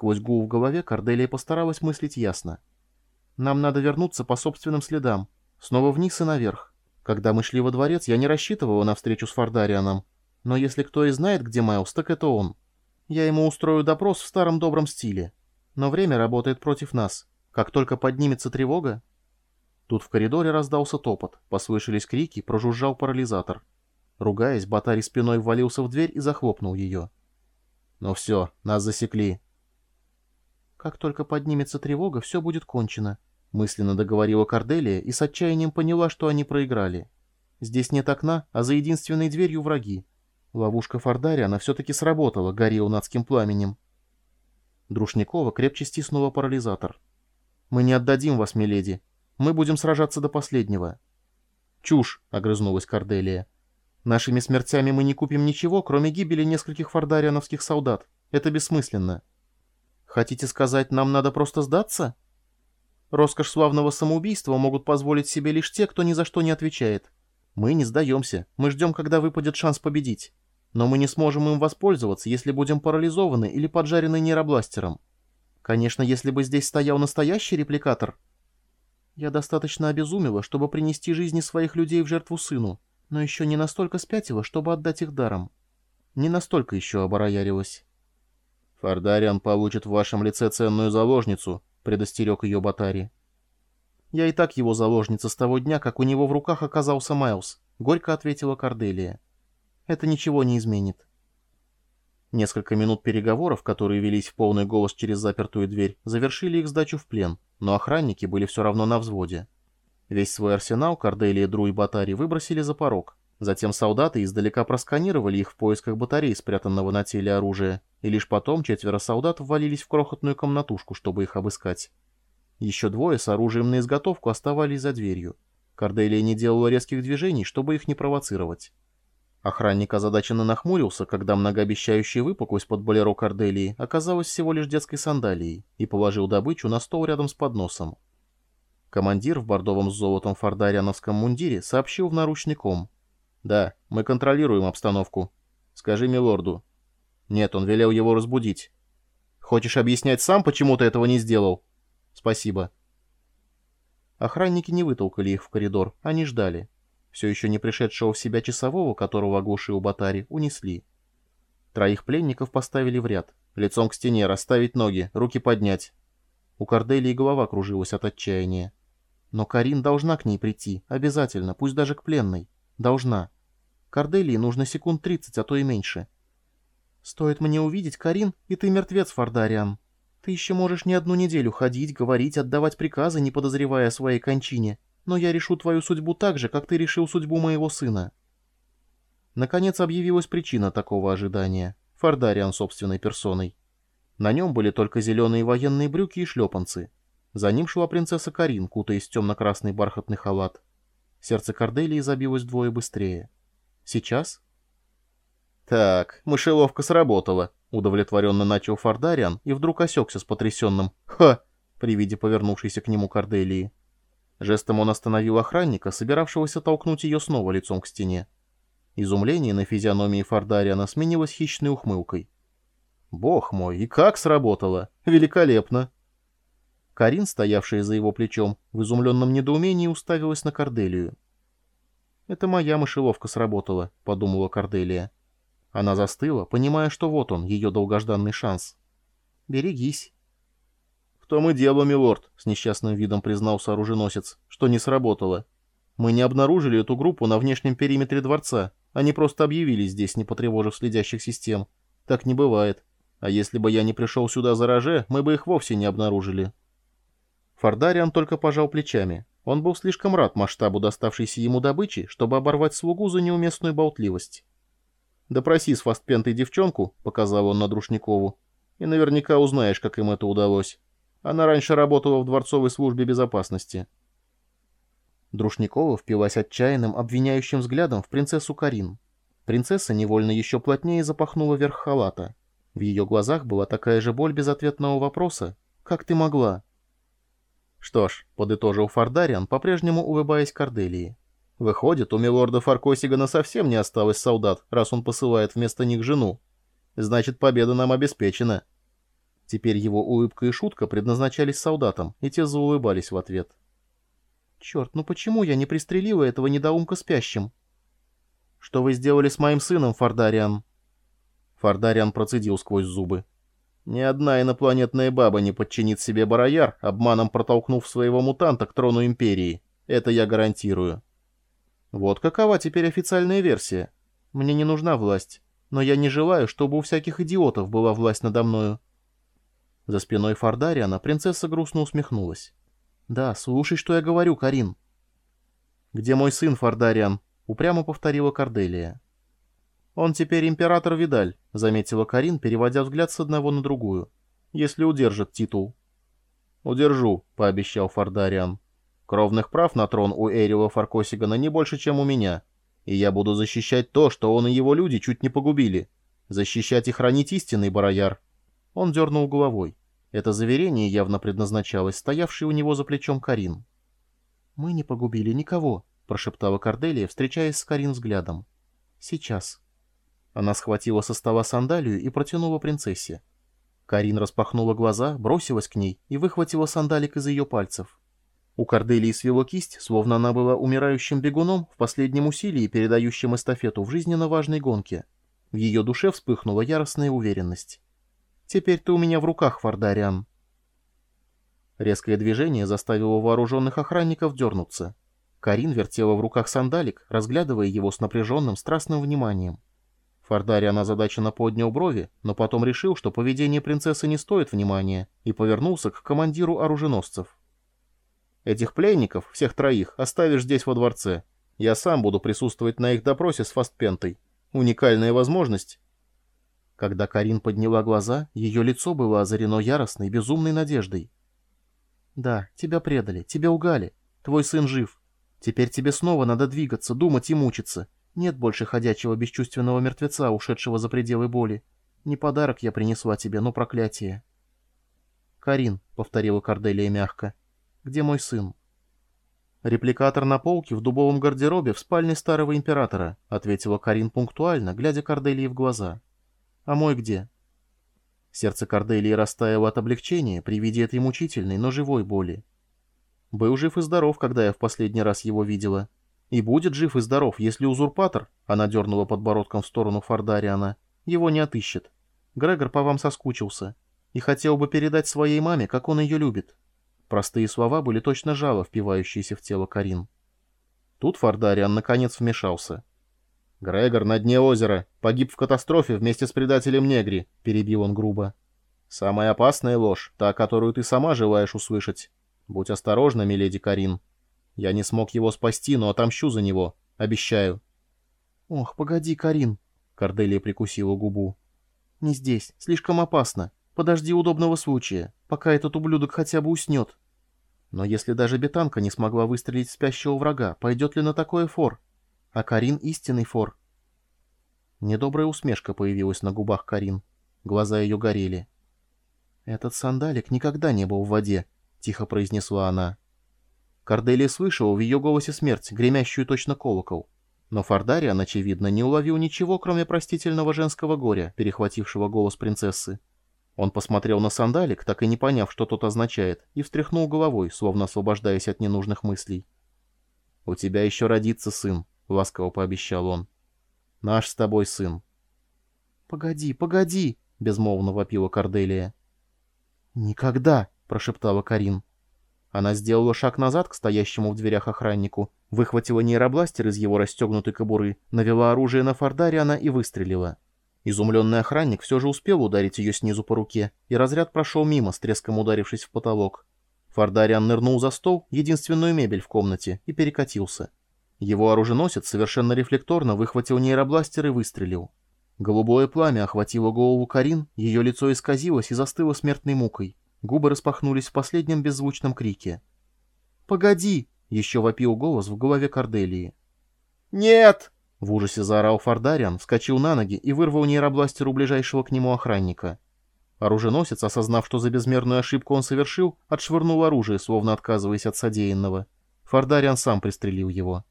Сквозь гул в голове Корделия постаралась мыслить ясно. «Нам надо вернуться по собственным следам. Снова вниз и наверх. Когда мы шли во дворец, я не рассчитывала на встречу с Фардарианом. Но если кто и знает, где Майлз, так это он. Я ему устрою допрос в старом добром стиле. Но время работает против нас. Как только поднимется тревога...» Тут в коридоре раздался топот, послышались крики, прожужжал парализатор. Ругаясь, Батарий спиной ввалился в дверь и захлопнул ее. «Ну все, нас засекли». «Как только поднимется тревога, все будет кончено», — мысленно договорила Корделия и с отчаянием поняла, что они проиграли. «Здесь нет окна, а за единственной дверью враги. Ловушка Фордари, она все-таки сработала, горел над адским пламенем». Друшникова крепче стиснула парализатор. «Мы не отдадим вас, миледи. Мы будем сражаться до последнего». «Чушь», — огрызнулась Корделия. «Нашими смертями мы не купим ничего, кроме гибели нескольких фордариановских солдат. Это бессмысленно». «Хотите сказать, нам надо просто сдаться?» «Роскошь славного самоубийства могут позволить себе лишь те, кто ни за что не отвечает. Мы не сдаемся, мы ждем, когда выпадет шанс победить. Но мы не сможем им воспользоваться, если будем парализованы или поджарены нейробластером. Конечно, если бы здесь стоял настоящий репликатор. Я достаточно обезумела, чтобы принести жизни своих людей в жертву сыну, но еще не настолько спятила, чтобы отдать их даром. Не настолько еще обороярилась. «Фардариан получит в вашем лице ценную заложницу», — предостерег ее Батари. «Я и так его заложница с того дня, как у него в руках оказался Майлз», — горько ответила Корделия. «Это ничего не изменит». Несколько минут переговоров, которые велись в полный голос через запертую дверь, завершили их сдачу в плен, но охранники были все равно на взводе. Весь свой арсенал Корделия, Дру и Батари выбросили за порог. Затем солдаты издалека просканировали их в поисках батарей, спрятанного на теле оружия, и лишь потом четверо солдат ввалились в крохотную комнатушку, чтобы их обыскать. Еще двое с оружием на изготовку оставались за дверью. Корделия не делала резких движений, чтобы их не провоцировать. Охранник озадаченно нахмурился, когда многообещающая выпуклость под болеро Корделии оказалась всего лишь детской сандалией, и положил добычу на стол рядом с подносом. Командир в бордовом с золотом фордариановском мундире сообщил в наручником. «Да, мы контролируем обстановку. Скажи милорду». «Нет, он велел его разбудить». «Хочешь объяснять сам, почему ты этого не сделал?» «Спасибо». Охранники не вытолкали их в коридор, они ждали. Все еще не пришедшего в себя часового, которого оглушил Батари, унесли. Троих пленников поставили в ряд. Лицом к стене, расставить ноги, руки поднять. У Корделии голова кружилась от отчаяния. Но Карин должна к ней прийти, обязательно, пусть даже к пленной. Должна. Корделии нужно секунд тридцать, а то и меньше. «Стоит мне увидеть, Карин, и ты мертвец, Фардариан. Ты еще можешь не одну неделю ходить, говорить, отдавать приказы, не подозревая о своей кончине но я решу твою судьбу так же, как ты решил судьбу моего сына». Наконец объявилась причина такого ожидания. Фардариан собственной персоной. На нем были только зеленые военные брюки и шлепанцы. За ним шла принцесса Карин, кутаясь в темно-красный бархатный халат. Сердце Корделии забилось вдвое быстрее. «Сейчас?» «Так, мышеловка сработала», — удовлетворенно начал Фардариан и вдруг осекся с потрясенным «Ха!» при виде повернувшейся к нему Корделии. Жестом он остановил охранника, собиравшегося толкнуть ее снова лицом к стене. Изумление на физиономии Фардариана сменилось хищной ухмылкой. «Бог мой, и как сработало! Великолепно!» Карин, стоявшая за его плечом, в изумленном недоумении уставилась на Корделию. «Это моя мышеловка сработала», — подумала Корделия. Она застыла, понимая, что вот он, ее долгожданный шанс. «Берегись». «В том и дело, милорд», — с несчастным видом признался оруженосец, — «что не сработало. Мы не обнаружили эту группу на внешнем периметре дворца. Они просто объявились здесь, не потревожив следящих систем. Так не бывает. А если бы я не пришел сюда за роже, мы бы их вовсе не обнаружили». Фардариан только пожал плечами. Он был слишком рад масштабу доставшейся ему добычи, чтобы оборвать слугу за неуместную болтливость. «Допроси с фастпентой девчонку», — показал он на Друшникову, — «и наверняка узнаешь, как им это удалось». Она раньше работала в дворцовой службе безопасности. Друшникова впилась отчаянным, обвиняющим взглядом в принцессу Карин. Принцесса невольно еще плотнее запахнула верх халата. В ее глазах была такая же боль безответного вопроса. «Как ты могла?» «Что ж», — подытожил Фардариан, по-прежнему улыбаясь Корделии. «Выходит, у милорда Фаркосигана совсем не осталось солдат, раз он посылает вместо них жену. Значит, победа нам обеспечена». Теперь его улыбка и шутка предназначались солдатам, и те заулыбались в ответ. «Черт, ну почему я не пристрелила этого недоумка спящим?» «Что вы сделали с моим сыном, Фардариан?» Фардариан процедил сквозь зубы. «Ни одна инопланетная баба не подчинит себе барояр, обманом протолкнув своего мутанта к трону Империи. Это я гарантирую». «Вот какова теперь официальная версия. Мне не нужна власть, но я не желаю, чтобы у всяких идиотов была власть надо мною». За спиной Фардариана принцесса грустно усмехнулась. «Да, слушай, что я говорю, Карин». «Где мой сын, Фардариан?» — упрямо повторила Корделия. «Он теперь император Видаль», — заметила Карин, переводя взгляд с одного на другую. «Если удержит титул». «Удержу», — пообещал Фардариан. «Кровных прав на трон у Эрила Фаркосигана не больше, чем у меня. И я буду защищать то, что он и его люди чуть не погубили. Защищать и хранить истинный Барояр». Он дернул головой. Это заверение явно предназначалось стоявшей у него за плечом Карин. «Мы не погубили никого», — прошептала Корделия, встречаясь с Карин взглядом. «Сейчас». Она схватила со стола сандалию и протянула принцессе. Карин распахнула глаза, бросилась к ней и выхватила сандалик из ее пальцев. У Корделии свело кисть, словно она была умирающим бегуном в последнем усилии, передающим эстафету в жизненно важной гонке. В ее душе вспыхнула яростная уверенность. Теперь ты у меня в руках, Фардариан. Резкое движение заставило вооруженных охранников дернуться. Карин вертела в руках сандалик, разглядывая его с напряженным, страстным вниманием. Фардариан озадаченно поднял брови, но потом решил, что поведение принцессы не стоит внимания, и повернулся к командиру оруженосцев. «Этих пленников, всех троих, оставишь здесь во дворце. Я сам буду присутствовать на их допросе с Фастпентой. Уникальная возможность когда Карин подняла глаза, ее лицо было озарено яростной, безумной надеждой. «Да, тебя предали, тебя угали. Твой сын жив. Теперь тебе снова надо двигаться, думать и мучиться. Нет больше ходячего бесчувственного мертвеца, ушедшего за пределы боли. Не подарок я принесла тебе, но проклятие». «Карин», — повторила Корделия мягко, — «где мой сын?» «Репликатор на полке в дубовом гардеробе в спальне старого императора», — ответила Карин пунктуально, глядя Корделии в глаза. А мой где? Сердце Корделии растаяло от облегчения при виде этой мучительной, но живой боли. Был жив и здоров, когда я в последний раз его видела. И будет жив и здоров, если узурпатор, она дернула подбородком в сторону Фардариана, его не отыщет. Грегор по вам соскучился и хотел бы передать своей маме, как он ее любит. Простые слова были точно жало, впивающиеся в тело Карин. Тут Фардариан наконец вмешался. «Грегор на дне озера. Погиб в катастрофе вместе с предателем Негри», — перебил он грубо. «Самая опасная ложь, та, которую ты сама желаешь услышать. Будь осторожна, миледи Карин. Я не смог его спасти, но отомщу за него. Обещаю». «Ох, погоди, Карин», — Корделия прикусила губу. «Не здесь. Слишком опасно. Подожди удобного случая, пока этот ублюдок хотя бы уснет». Но если даже бетанка не смогла выстрелить в спящего врага, пойдет ли на такое фор? А Карин истинный фор. Недобрая усмешка появилась на губах Карин. Глаза ее горели. «Этот сандалик никогда не был в воде», — тихо произнесла она. Корделия слышала в ее голосе смерть, гремящую точно колокол. Но Фардариан, очевидно, не уловил ничего, кроме простительного женского горя, перехватившего голос принцессы. Он посмотрел на сандалик, так и не поняв, что тот означает, и встряхнул головой, словно освобождаясь от ненужных мыслей. «У тебя еще родится сын», — ласково пообещал он. «Наш с тобой сын». «Погоди, погоди!» — безмолвно вопила Корделия. «Никогда!» — прошептала Карин. Она сделала шаг назад к стоящему в дверях охраннику, выхватила нейробластер из его расстегнутой кобуры, навела оружие на Фардариана и выстрелила. Изумленный охранник все же успел ударить ее снизу по руке, и разряд прошел мимо, с треском ударившись в потолок. Фардариан нырнул за стол, единственную мебель в комнате, и перекатился. Его оруженосец совершенно рефлекторно выхватил нейробластер и выстрелил. Голубое пламя охватило голову Карин, ее лицо исказилось и застыло смертной мукой. Губы распахнулись в последнем беззвучном крике. «Погоди!» — еще вопил голос в голове Корделии. «Нет!» — в ужасе заорал Фардариан, вскочил на ноги и вырвал нейробластер у ближайшего к нему охранника. Оруженосец, осознав, что за безмерную ошибку он совершил, отшвырнул оружие, словно отказываясь от содеянного. Фардариан сам пристрелил его.